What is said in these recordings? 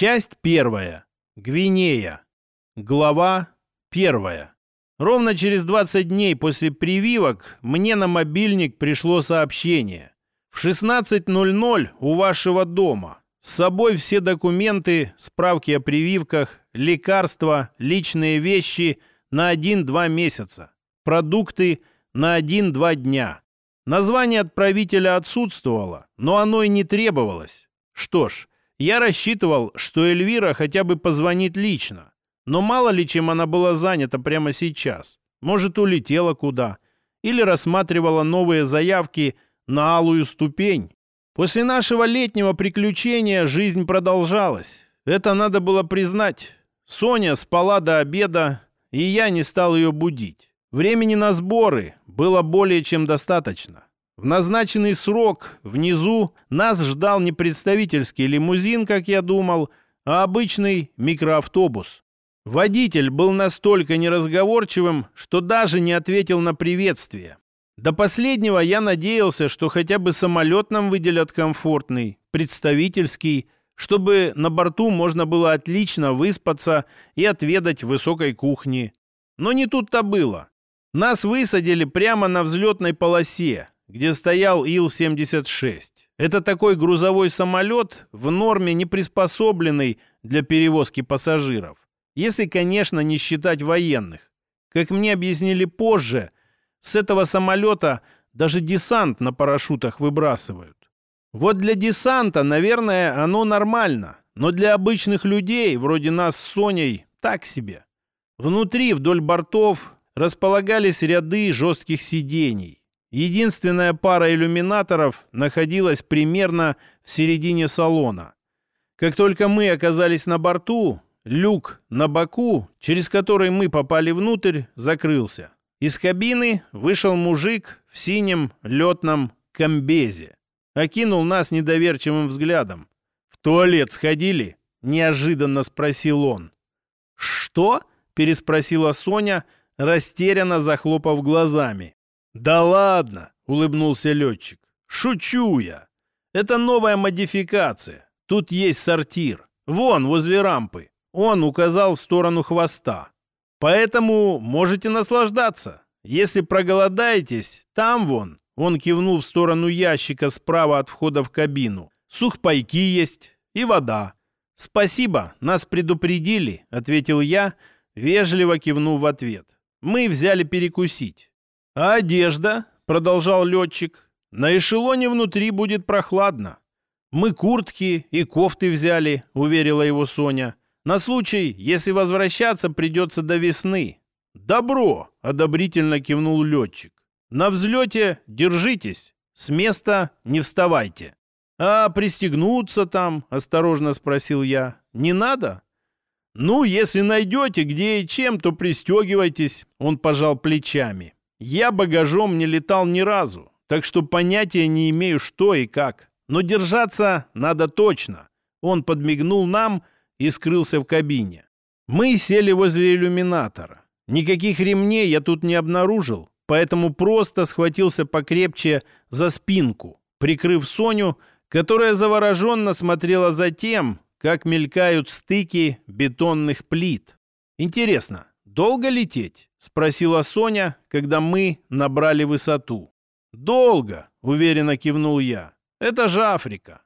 Часть первая. Гвинея. Глава первая. Ровно через 20 дней после прививок мне на мобильник пришло сообщение. В 16.00 у вашего дома. С собой все документы, справки о прививках, лекарства, личные вещи на 1-2 месяца. Продукты на 1-2 дня. Название отправителя отсутствовало, но оно и не требовалось. Что ж, я рассчитывал, что Эльвира хотя бы позвонит лично. Но мало ли чем она была занята прямо сейчас. Может, улетела куда. Или рассматривала новые заявки на алую ступень. После нашего летнего приключения жизнь продолжалась. Это надо было признать. Соня спала до обеда, и я не стал ее будить. Времени на сборы было более чем достаточно. В назначенный срок внизу нас ждал не представительский лимузин, как я думал, а обычный микроавтобус. Водитель был настолько неразговорчивым, что даже не ответил на приветствие. До последнего я надеялся, что хотя бы самолет нам выделят комфортный, представительский, чтобы на борту можно было отлично выспаться и отведать высокой кухни. Но не тут-то было. Нас высадили прямо на взлетной полосе, где стоял Ил-76. Это такой грузовой самолет, в норме не приспособленный для перевозки пассажиров. Если, конечно, не считать военных. Как мне объяснили позже, с этого самолета даже десант на парашютах выбрасывают. Вот для десанта, наверное, оно нормально, но для обычных людей, вроде нас с Соней, так себе. Внутри, вдоль бортов, располагались ряды жестких сидений. Единственная пара иллюминаторов находилась примерно в середине салона. Как только мы оказались на борту, люк на боку, через который мы попали внутрь, закрылся. Из кабины вышел мужик в синем летном комбезе. Окинул нас недоверчивым взглядом. «В туалет сходили?» — неожиданно спросил он. «Что?» — переспросила Соня, растерянно захлопав глазами. «Да ладно!» — улыбнулся летчик. «Шучу я! Это новая модификация. Тут есть сортир. Вон, возле рампы. Он указал в сторону хвоста. Поэтому можете наслаждаться. Если проголодаетесь, там вон, он кивнул в сторону ящика справа от входа в кабину. Сухпайки есть и вода. Спасибо, нас предупредили, ответил я, вежливо кивнув в ответ. Мы взяли перекусить. А одежда, продолжал летчик, на эшелоне внутри будет прохладно. Мы куртки и кофты взяли, уверила его Соня. На случай, если возвращаться придется до весны. Добро, одобрительно кивнул летчик. На взлете держитесь, с места не вставайте. А пристегнуться там, осторожно спросил я, не надо? Ну, если найдете где и чем, то пристегивайтесь, он пожал плечами. Я багажом не летал ни разу, так что понятия не имею, что и как. Но держаться надо точно. Он подмигнул нам и скрылся в кабине. Мы сели возле иллюминатора. Никаких ремней я тут не обнаружил, поэтому просто схватился покрепче за спинку, прикрыв Соню, которая завороженно смотрела за тем, как мелькают стыки бетонных плит. «Интересно, долго лететь?» — спросила Соня, когда мы набрали высоту. «Долго», — уверенно кивнул я. «Это же Африка.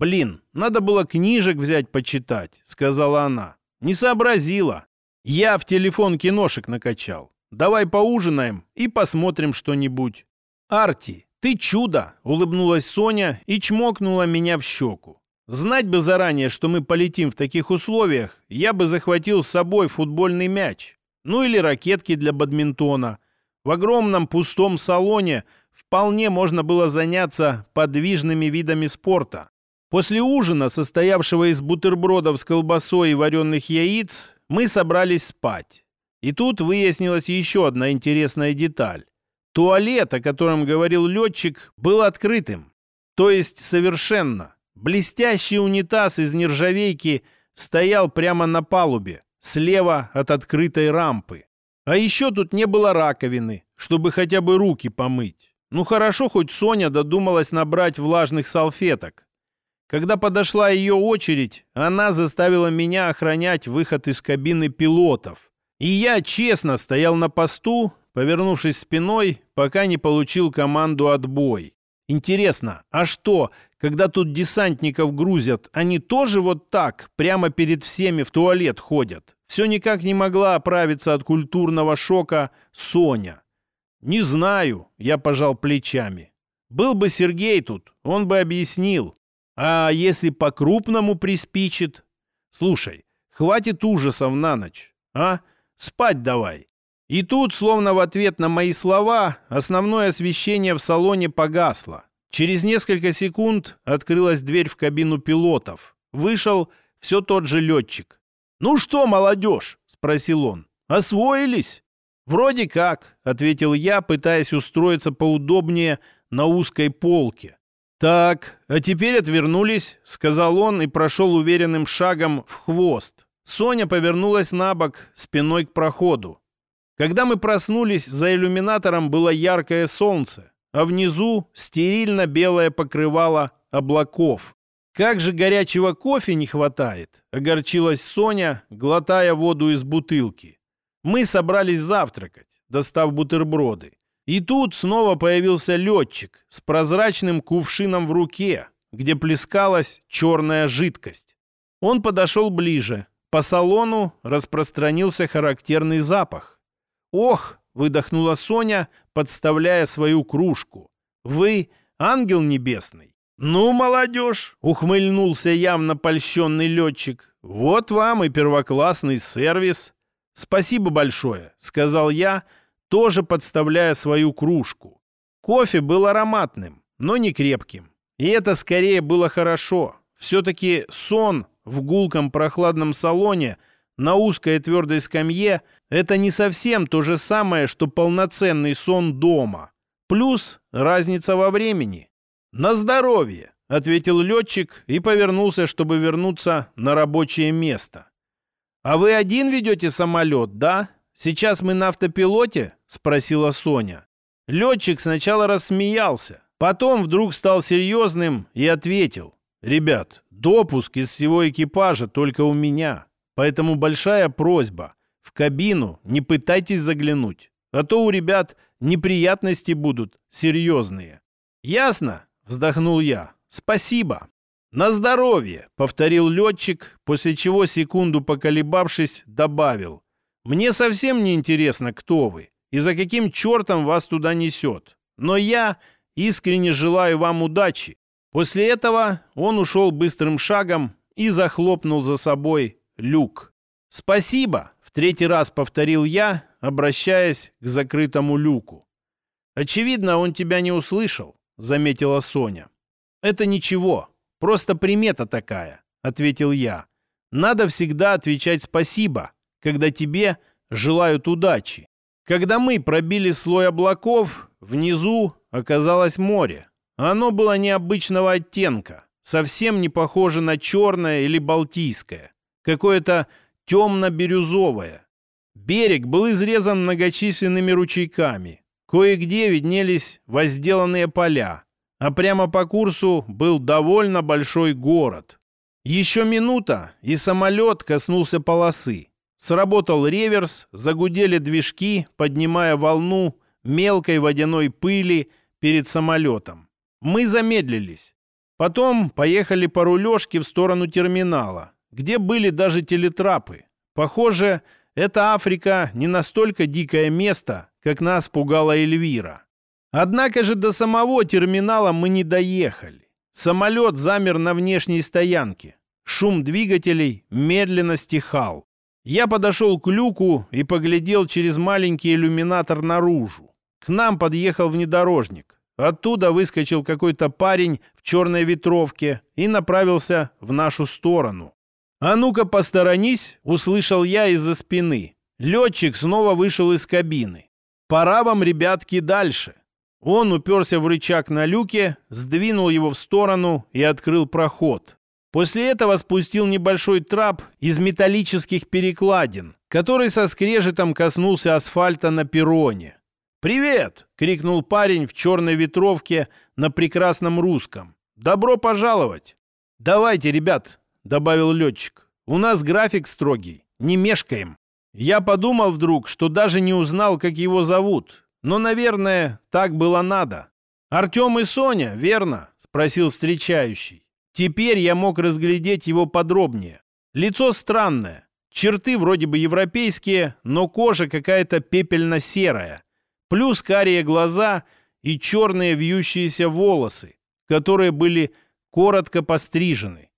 «Блин, надо было книжек взять почитать», — сказала она. «Не сообразила. Я в телефон киношек накачал. Давай поужинаем и посмотрим что-нибудь». «Арти, ты чудо!» — улыбнулась Соня и чмокнула меня в щеку. «Знать бы заранее, что мы полетим в таких условиях, я бы захватил с собой футбольный мяч. Ну или ракетки для бадминтона. В огромном пустом салоне вполне можно было заняться подвижными видами спорта. После ужина, состоявшего из бутербродов с колбасой и вареных яиц, мы собрались спать. И тут выяснилась еще одна интересная деталь. Туалет, о котором говорил летчик, был открытым. То есть совершенно. Блестящий унитаз из нержавейки стоял прямо на палубе, слева от открытой рампы. А еще тут не было раковины, чтобы хотя бы руки помыть. Ну хорошо, хоть Соня додумалась набрать влажных салфеток. Когда подошла ее очередь, она заставила меня охранять выход из кабины пилотов. И я честно стоял на посту, повернувшись спиной, пока не получил команду «отбой». Интересно, а что, когда тут десантников грузят, они тоже вот так, прямо перед всеми в туалет ходят? Все никак не могла оправиться от культурного шока Соня. «Не знаю», — я пожал плечами. «Был бы Сергей тут, он бы объяснил. А если по-крупному приспичит? Слушай, хватит ужасов на ночь, а? Спать давай. И тут, словно в ответ на мои слова, основное освещение в салоне погасло. Через несколько секунд открылась дверь в кабину пилотов. Вышел все тот же летчик. «Ну что, молодежь?» — спросил он. «Освоились?» «Вроде как», — ответил я, пытаясь устроиться поудобнее на узкой полке. «Так, а теперь отвернулись», — сказал он и прошел уверенным шагом в хвост. Соня повернулась на бок, спиной к проходу. Когда мы проснулись, за иллюминатором было яркое солнце, а внизу стерильно белое покрывало облаков. «Как же горячего кофе не хватает!» — огорчилась Соня, глотая воду из бутылки. Мы собрались завтракать, достав бутерброды. И тут снова появился летчик с прозрачным кувшином в руке, где плескалась черная жидкость. Он подошел ближе. По салону распространился характерный запах. «Ох!» — выдохнула Соня, подставляя свою кружку. «Вы ангел небесный?» «Ну, молодежь!» — ухмыльнулся явно польщенный летчик. «Вот вам и первоклассный сервис!» «Спасибо большое!» — сказал я — тоже подставляя свою кружку. Кофе был ароматным, но не крепким. И это скорее было хорошо. Все-таки сон в гулком прохладном салоне на узкой твердой скамье – это не совсем то же самое, что полноценный сон дома. Плюс разница во времени. «На здоровье!» – ответил летчик и повернулся, чтобы вернуться на рабочее место. «А вы один ведете самолет, да?» «Сейчас мы на автопилоте?» — спросила Соня. Летчик сначала рассмеялся, потом вдруг стал серьезным и ответил. «Ребят, допуск из всего экипажа только у меня, поэтому большая просьба. В кабину не пытайтесь заглянуть, а то у ребят неприятности будут серьезные». «Ясно?» — вздохнул я. «Спасибо». «На здоровье!» — повторил летчик, после чего, секунду поколебавшись, добавил. Мне совсем не интересно, кто вы и за каким чертом вас туда несет. Но я искренне желаю вам удачи. После этого он ушел быстрым шагом и захлопнул за собой люк. «Спасибо!» — третий раз повторил я, обращаясь к закрытому люку. «Очевидно, он тебя не услышал», — заметила Соня. «Это ничего, просто примета такая», — ответил я. «Надо всегда отвечать спасибо, когда тебе желают удачи. Когда мы пробили слой облаков, внизу оказалось море. Оно было необычного оттенка, совсем не похоже на черное или балтийское, какое-то темно-бирюзовое. Берег был изрезан многочисленными ручейками. Кое-где виднелись возделанные поля, а прямо по курсу был довольно большой город. Еще минута, и самолет коснулся полосы. Сработал реверс, загудели движки, поднимая волну мелкой водяной пыли перед самолетом. Мы замедлились. Потом поехали по рулежке в сторону терминала, где были даже телетрапы. Похоже, эта Африка не настолько дикое место, как нас пугала Эльвира. Однако же до самого терминала мы не доехали. Самолет замер на внешней стоянке. Шум двигателей медленно стихал. Я подошел к люку и поглядел через маленький иллюминатор наружу. К нам подъехал внедорожник. Оттуда выскочил какой-то парень в черной ветровке и направился в нашу сторону. «А ну-ка, посторонись!» — услышал я из-за спины. Летчик снова вышел из кабины. «Пора вам, ребятки, дальше!» Он уперся в рычаг на люке, сдвинул его в сторону и открыл проход. После этого спустил небольшой трап из металлических перекладин, который со скрежетом коснулся асфальта на перроне. «Привет!» — крикнул парень в черной ветровке на прекрасном русском. «Добро пожаловать!» «Давайте, ребят», — добавил летчик. «У нас график строгий, не мешкаем». Я подумал вдруг, что даже не узнал, как его зовут. Но, наверное, так было надо. «Артем и Соня, верно?» — спросил встречающий. Теперь я мог разглядеть его подробнее. Лицо странное, черты вроде бы европейские, но кожа какая-то пепельно-серая. Плюс карие глаза и черные вьющиеся волосы, которые были коротко пострижены.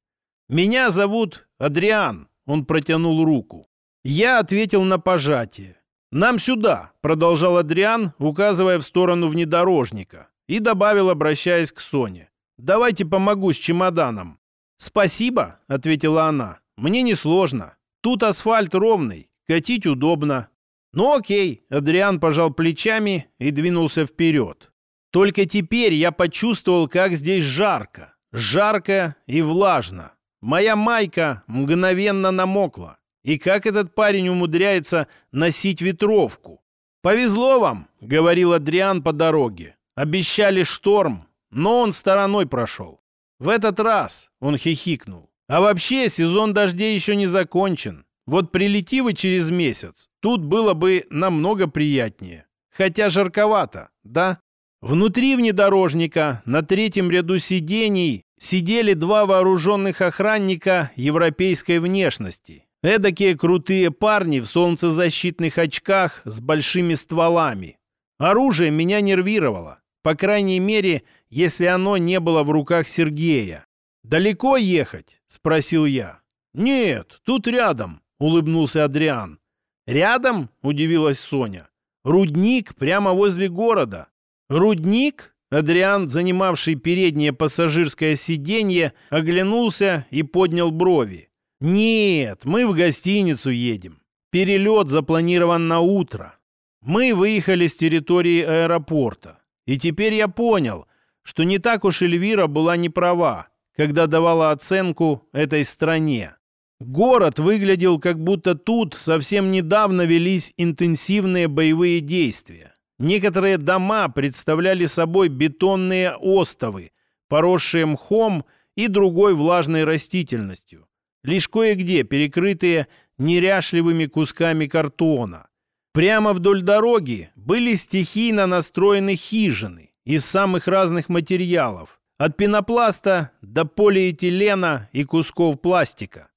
«Меня зовут Адриан», — он протянул руку. Я ответил на пожатие. «Нам сюда», — продолжал Адриан, указывая в сторону внедорожника, и добавил, обращаясь к Соне. «Давайте помогу с чемоданом». «Спасибо», — ответила она. «Мне несложно. Тут асфальт ровный, катить удобно». «Ну окей», — Адриан пожал плечами и двинулся вперед. Только теперь я почувствовал, как здесь жарко. Жарко и влажно. Моя майка мгновенно намокла. И как этот парень умудряется носить ветровку? «Повезло вам», — говорил Адриан по дороге. «Обещали шторм, но он стороной прошел. В этот раз он хихикнул. А вообще сезон дождей еще не закончен. Вот прилети вы через месяц, тут было бы намного приятнее. Хотя жарковато, да? Внутри внедорожника на третьем ряду сидений сидели два вооруженных охранника европейской внешности. Эдакие крутые парни в солнцезащитных очках с большими стволами. Оружие меня нервировало. По крайней мере, если оно не было в руках Сергея. «Далеко ехать?» – спросил я. «Нет, тут рядом», – улыбнулся Адриан. «Рядом?» – удивилась Соня. «Рудник прямо возле города. «Рудник?» Адриан, занимавший переднее пассажирское сиденье, оглянулся и поднял брови. «Нет, мы в гостиницу едем. Перелет запланирован на утро. Мы выехали с территории аэропорта. И теперь я понял, что не так уж Эльвира была не права, когда давала оценку этой стране. Город выглядел, как будто тут совсем недавно велись интенсивные боевые действия. Некоторые дома представляли собой бетонные остовы, поросшие мхом и другой влажной растительностью, лишь кое-где перекрытые неряшливыми кусками картона. Прямо вдоль дороги были стихийно настроены хижины из самых разных материалов, от пенопласта до полиэтилена и кусков пластика.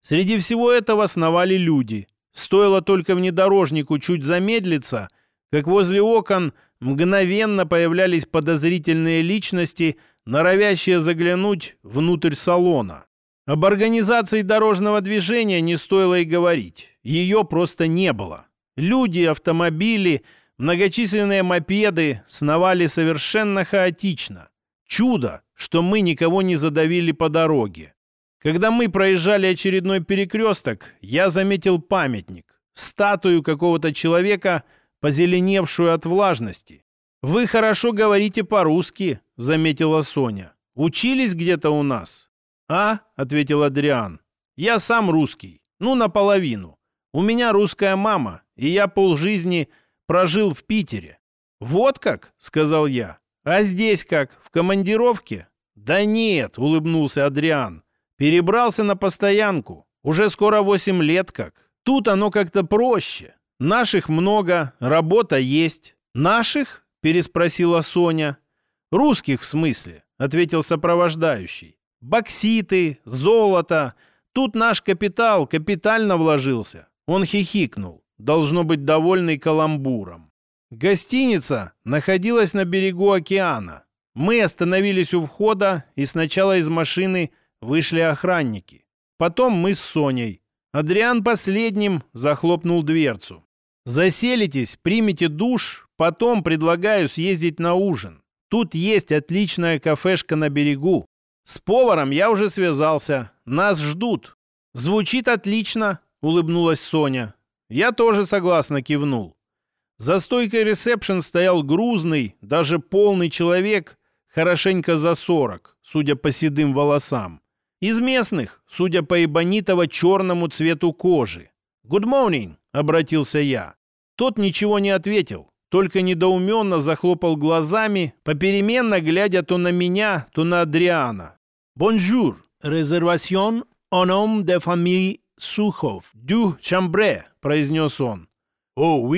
Среди всего этого сновали люди. Стоило только внедорожнику чуть замедлиться – как возле окон мгновенно появлялись подозрительные личности, норовящие заглянуть внутрь салона. Об организации дорожного движения не стоило и говорить. Ее просто не было. Люди, автомобили, многочисленные мопеды сновали совершенно хаотично. Чудо, что мы никого не задавили по дороге. Когда мы проезжали очередной перекресток, я заметил памятник. Статую какого-то человека – позеленевшую от влажности. «Вы хорошо говорите по-русски», — заметила Соня. «Учились где-то у нас?» «А?» — ответил Адриан. «Я сам русский. Ну, наполовину. У меня русская мама, и я полжизни прожил в Питере». «Вот как?» — сказал я. «А здесь как? В командировке?» «Да нет», — улыбнулся Адриан. «Перебрался на постоянку. Уже скоро восемь лет как. Тут оно как-то проще. Наших много, работа есть. Наших? Переспросила Соня. Русских в смысле, ответил сопровождающий. Бокситы, золото. Тут наш капитал капитально вложился. Он хихикнул, должно быть довольный каламбуром. Гостиница находилась на берегу океана. Мы остановились у входа, и сначала из машины вышли охранники. Потом мы с Соней. Адриан последним захлопнул дверцу. «Заселитесь, примите душ, потом предлагаю съездить на ужин. Тут есть отличная кафешка на берегу. С поваром я уже связался. Нас ждут». «Звучит отлично», — улыбнулась Соня. Я тоже согласно кивнул. За стойкой ресепшн стоял грузный, даже полный человек, хорошенько за сорок, судя по седым волосам. Из местных, судя по эбонитово-черному цвету кожи. «Good morning», — обратился я. Тот ничего не ответил, только недоуменно захлопал глазами, попеременно глядя то на меня, то на Адриана. «Bonjour», — «Réservation nom de famille Сухов, du Chambre», — произнес он. «О,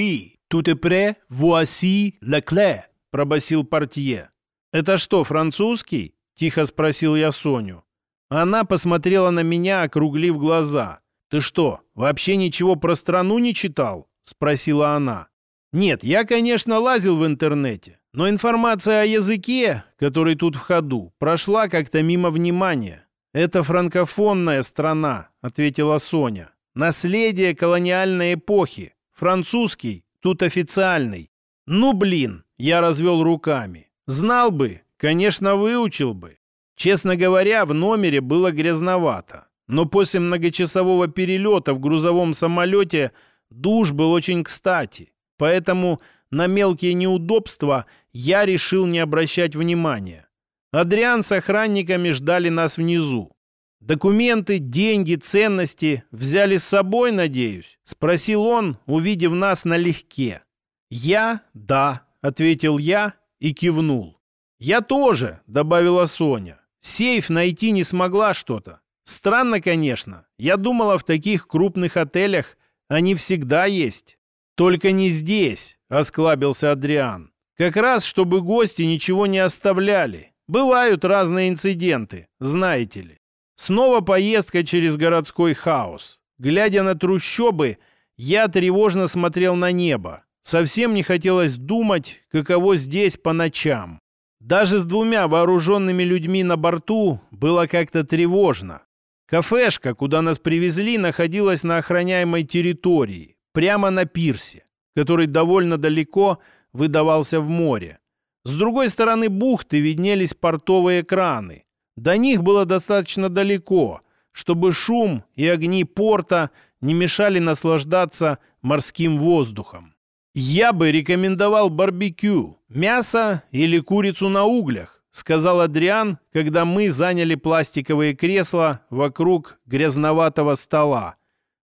tout est prêt, voici la clé», — пробасил портье. «Это что, французский?» — тихо спросил я Соню. Она посмотрела на меня, округлив глаза. «Ты что, вообще ничего про страну не читал?» — спросила она. «Нет, я, конечно, лазил в интернете, но информация о языке, который тут в ходу, прошла как-то мимо внимания. Это франкофонная страна», — ответила Соня. «Наследие колониальной эпохи. Французский, тут официальный». «Ну, блин!» — я развел руками. «Знал бы, конечно, выучил бы. Честно говоря, в номере было грязновато. Но после многочасового перелета в грузовом самолете душ был очень кстати. Поэтому на мелкие неудобства я решил не обращать внимания. Адриан с охранниками ждали нас внизу. «Документы, деньги, ценности взяли с собой, надеюсь?» — спросил он, увидев нас налегке. «Я? Да», — ответил я и кивнул. «Я тоже», — добавила Соня. Сейф найти не смогла что-то. Странно, конечно. Я думала, в таких крупных отелях они всегда есть. Только не здесь, осклабился Адриан. Как раз, чтобы гости ничего не оставляли. Бывают разные инциденты, знаете ли. Снова поездка через городской хаос. Глядя на трущобы, я тревожно смотрел на небо. Совсем не хотелось думать, каково здесь по ночам. Даже с двумя вооруженными людьми на борту было как-то тревожно. Кафешка, куда нас привезли, находилась на охраняемой территории, прямо на пирсе, который довольно далеко выдавался в море. С другой стороны бухты виднелись портовые краны. До них было достаточно далеко, чтобы шум и огни порта не мешали наслаждаться морским воздухом. «Я бы рекомендовал барбекю, мясо или курицу на углях», сказал Адриан, когда мы заняли пластиковые кресла вокруг грязноватого стола.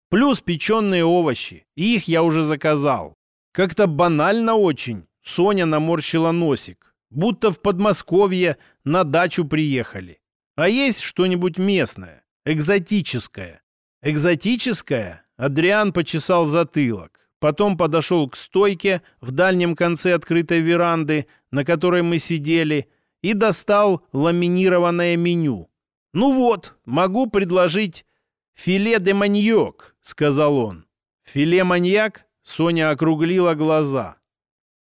Плюс печеные овощи. Их я уже заказал. Как-то банально очень. Соня наморщила носик. Будто в Подмосковье на дачу приехали. А есть что-нибудь местное, экзотическое? Экзотическое? Адриан почесал затылок. Потом подошел к стойке в дальнем конце открытой веранды, на которой мы сидели, и достал ламинированное меню. «Ну вот, могу предложить филе де маньок», — сказал он. «Филе маньяк?» — Соня округлила глаза.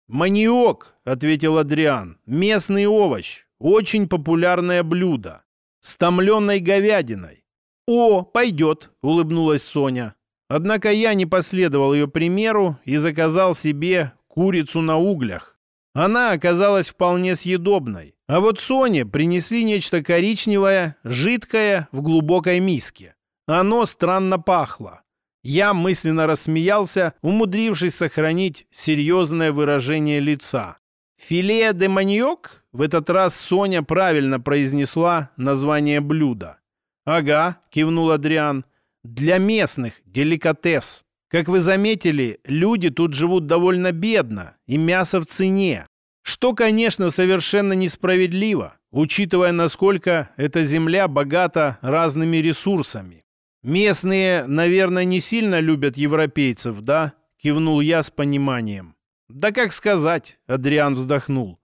«Маниок», — ответил Адриан, — «местный овощ, очень популярное блюдо, с томленной говядиной». «О, пойдет», — улыбнулась Соня. Однако я не последовал ее примеру и заказал себе курицу на углях. Она оказалась вполне съедобной. А вот Соне принесли нечто коричневое, жидкое, в глубокой миске. Оно странно пахло. Я мысленно рассмеялся, умудрившись сохранить серьезное выражение лица. «Филе де маньок?» В этот раз Соня правильно произнесла название блюда. «Ага», — кивнул Адриан, — для местных деликатес. Как вы заметили, люди тут живут довольно бедно, и мясо в цене. Что, конечно, совершенно несправедливо, учитывая, насколько эта земля богата разными ресурсами. Местные, наверное, не сильно любят европейцев, да? Кивнул я с пониманием. Да как сказать, Адриан вздохнул.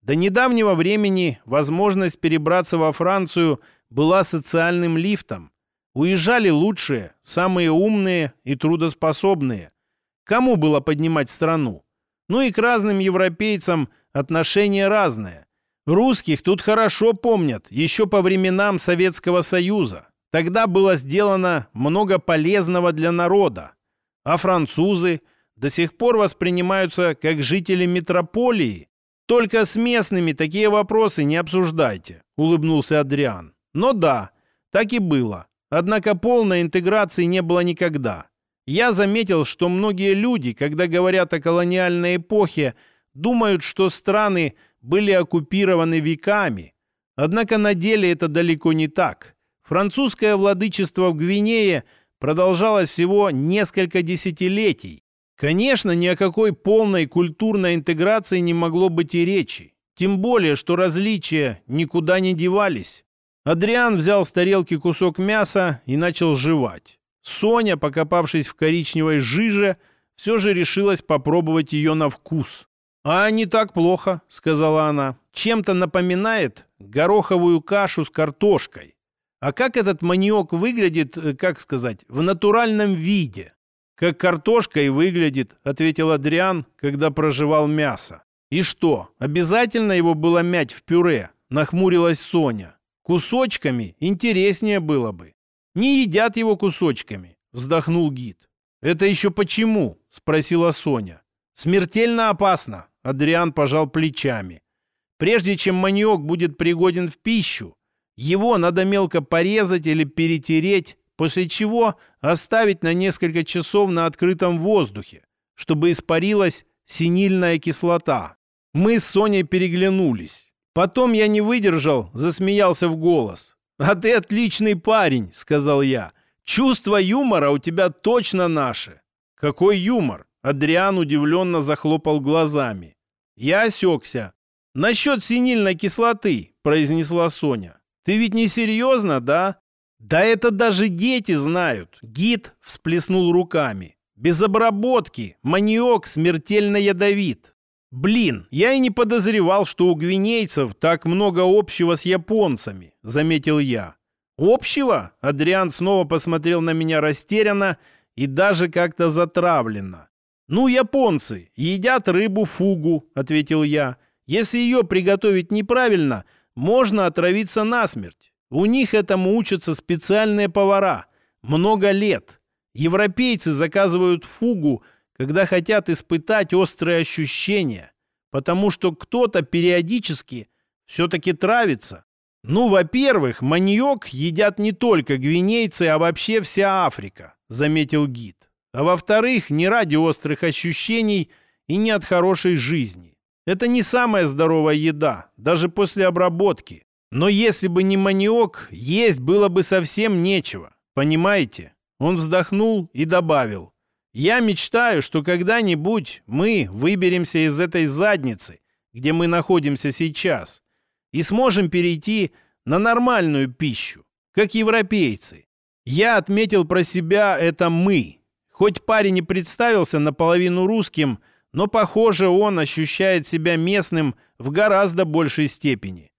До недавнего времени возможность перебраться во Францию была социальным лифтом. Уезжали лучшие, самые умные и трудоспособные. Кому было поднимать страну? Ну и к разным европейцам отношение разное. Русских тут хорошо помнят, еще по временам Советского Союза. Тогда было сделано много полезного для народа. А французы до сих пор воспринимаются как жители метрополии. Только с местными такие вопросы не обсуждайте, улыбнулся Адриан. Но да, так и было. Однако полной интеграции не было никогда. Я заметил, что многие люди, когда говорят о колониальной эпохе, думают, что страны были оккупированы веками. Однако на деле это далеко не так. Французское владычество в Гвинее продолжалось всего несколько десятилетий. Конечно, ни о какой полной культурной интеграции не могло быть и речи. Тем более, что различия никуда не девались. Адриан взял с тарелки кусок мяса и начал жевать. Соня, покопавшись в коричневой жиже, все же решилась попробовать ее на вкус. «А не так плохо», — сказала она. «Чем-то напоминает гороховую кашу с картошкой. А как этот маниок выглядит, э, как сказать, в натуральном виде?» «Как картошка и выглядит», — ответил Адриан, когда проживал мясо. «И что, обязательно его было мять в пюре?» — нахмурилась Соня. «Кусочками интереснее было бы». «Не едят его кусочками», — вздохнул гид. «Это еще почему?» — спросила Соня. «Смертельно опасно», — Адриан пожал плечами. «Прежде чем маниок будет пригоден в пищу, его надо мелко порезать или перетереть, после чего оставить на несколько часов на открытом воздухе, чтобы испарилась синильная кислота. Мы с Соней переглянулись. Потом я не выдержал, засмеялся в голос. «А ты отличный парень», — сказал я. «Чувство юмора у тебя точно наше». «Какой юмор?» Адриан удивленно захлопал глазами. Я осекся. «Насчет синильной кислоты», — произнесла Соня. «Ты ведь не серьезно, да?» «Да это даже дети знают!» Гид всплеснул руками. «Без обработки маниок смертельно ядовит. Блин, я и не подозревал, что у гвинейцев так много общего с японцами», заметил я. «Общего?» Адриан снова посмотрел на меня растерянно и даже как-то затравленно. «Ну, японцы едят рыбу фугу», — ответил я. «Если ее приготовить неправильно, можно отравиться насмерть. У них этому учатся специальные повара. Много лет. Европейцы заказывают фугу, когда хотят испытать острые ощущения, потому что кто-то периодически все-таки травится. Ну, во-первых, маньок едят не только гвинейцы, а вообще вся Африка, заметил гид. А во-вторых, не ради острых ощущений и не от хорошей жизни. Это не самая здоровая еда, даже после обработки. Но если бы не маниок, есть было бы совсем нечего. Понимаете? Он вздохнул и добавил. Я мечтаю, что когда-нибудь мы выберемся из этой задницы, где мы находимся сейчас, и сможем перейти на нормальную пищу, как европейцы. Я отметил про себя это «мы». Хоть парень и представился наполовину русским, но, похоже, он ощущает себя местным в гораздо большей степени.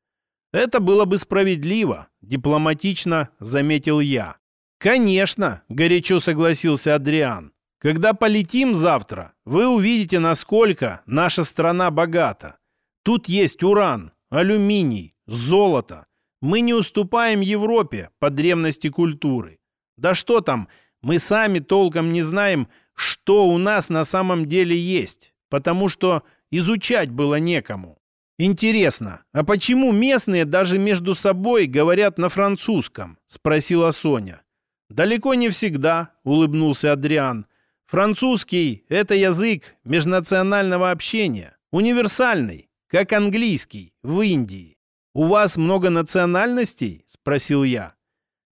Это было бы справедливо, дипломатично заметил я. Конечно, горячо согласился Адриан. Когда полетим завтра, вы увидите, насколько наша страна богата. Тут есть уран, алюминий, золото. Мы не уступаем Европе по древности культуры. Да что там, мы сами толком не знаем, что у нас на самом деле есть, потому что изучать было некому. «Интересно, а почему местные даже между собой говорят на французском?» – спросила Соня. «Далеко не всегда», – улыбнулся Адриан. «Французский – это язык межнационального общения, универсальный, как английский в Индии. У вас много национальностей?» – спросил я.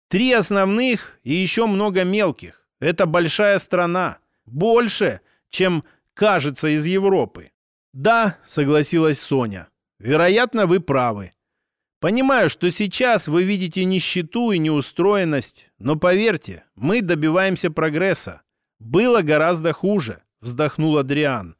«Три основных и еще много мелких. Это большая страна. Больше, чем кажется из Европы». «Да», — согласилась Соня. Вероятно, вы правы. Понимаю, что сейчас вы видите нищету и неустроенность, но поверьте, мы добиваемся прогресса. Было гораздо хуже, вздохнул Адриан.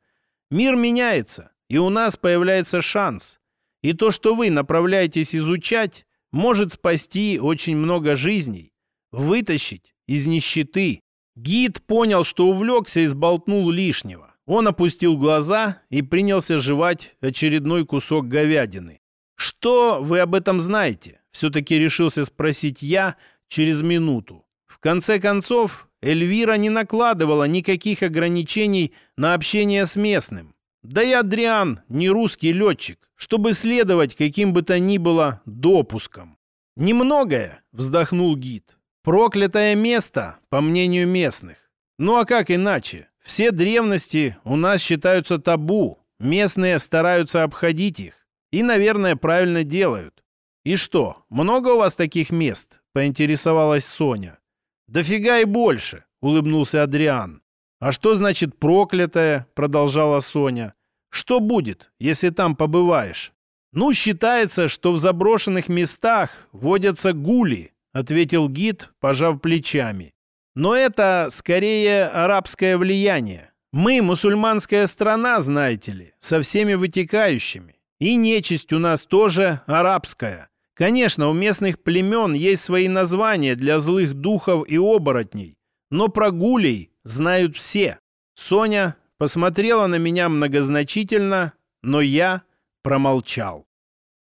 Мир меняется, и у нас появляется шанс. И то, что вы направляетесь изучать, может спасти очень много жизней, вытащить из нищеты. Гид понял, что увлекся и сболтнул лишнего. Он опустил глаза и принялся жевать очередной кусок говядины. «Что вы об этом знаете?» Все-таки решился спросить я через минуту. В конце концов, Эльвира не накладывала никаких ограничений на общение с местным. Да и Адриан не русский летчик, чтобы следовать каким бы то ни было допускам. «Немногое», — вздохнул гид. «Проклятое место, по мнению местных. Ну а как иначе? Все древности у нас считаются табу. Местные стараются обходить их. И, наверное, правильно делают. И что, много у вас таких мест? Поинтересовалась Соня. Дофига и больше, улыбнулся Адриан. А что значит проклятое? Продолжала Соня. Что будет, если там побываешь? «Ну, считается, что в заброшенных местах водятся гули», ответил гид, пожав плечами. «Но это скорее арабское влияние. Мы мусульманская страна, знаете ли, со всеми вытекающими. И нечисть у нас тоже арабская. Конечно, у местных племен есть свои названия для злых духов и оборотней, но про гулей знают все. Соня посмотрела на меня многозначительно, но я промолчал.